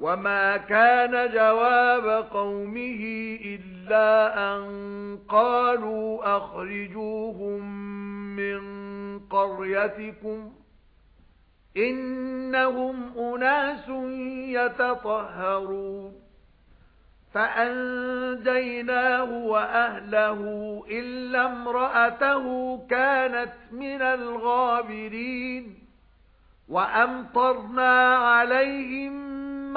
وَمَا كَانَ جَوَابَ قَوْمِهِ إِلَّا أَن قَالُوا أَخْرِجُوهُم مِّن قَرْيَتِكُمْ إِنَّهُمْ أُنَاسٌ يَتَطَهَّرُونَ فَأَنجَيْنَاهُ وَأَهْلَهُ إِلَّا امْرَأَتَهُ كَانَتْ مِنَ الْغَابِرِينَ وَأَمْطَرْنَا عَلَيْهِمْ